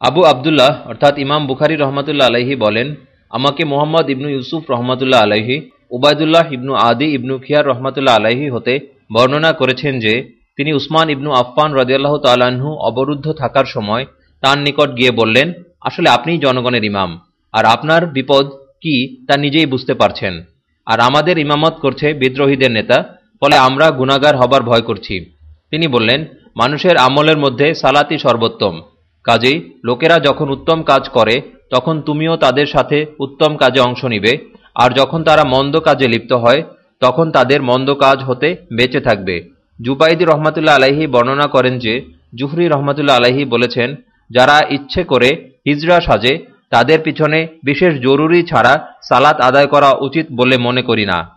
আবু আবদুল্লাহ, অর্থাৎ ইমাম বুখারি রহমতুল্লাহ আলাইহি বলেন, আমাকে মোহাম্মদ ইবনু ইউসুফ রহমতুল্লাহ আলাইহি, উবায়দুল্লাহ ইবনু আদি ইবনু খিয়ার রহমতুল্লাহ আলাইহি হতে বর্ণনা করেছেন যে, তিনি উসমান ইবনু আফফান রদিয়াল্লাহ তাল্লাহ্ন অবরুদ্ধ থাকার সময় তার নিকট গিয়ে বললেন, আসলে আপনিই জনগণের ইমাম, আর আপনার বিপদ কি তা নিজেই বুঝতে পারছেন। আর আমাদের ইমামত করছে বিদ্রোহীদের নেতা, ফলে আমরা গুণাগার হবার ভয় করছি। তিনি বললেন, মানুষের আমলের মধ্যে সালাতি সর্বোত্তম। কাজেই লোকেরা যখন উত্তম কাজ করে, তখন তুমিও তাদের সাথে উত্তম কাজে অংশ নিবে, আর যখন তারা মন্দ কাজে লিপ্ত হয়, তখন তাদের মন্দ কাজ হতে বেঁচে থাকবে। জুবাইদি রহমাতুল্লাহ আলাহি বর্ণনা করেন যে, জুহরি রহমাতুল্লাহ আলাইহি বলেছেন, যারা ইচ্ছে করে হিজরা সাজে, তাদের পিছনে বিশেষ জরুরি ছাড়া সালাত আদায় করা উচিত বলে মনে করি না।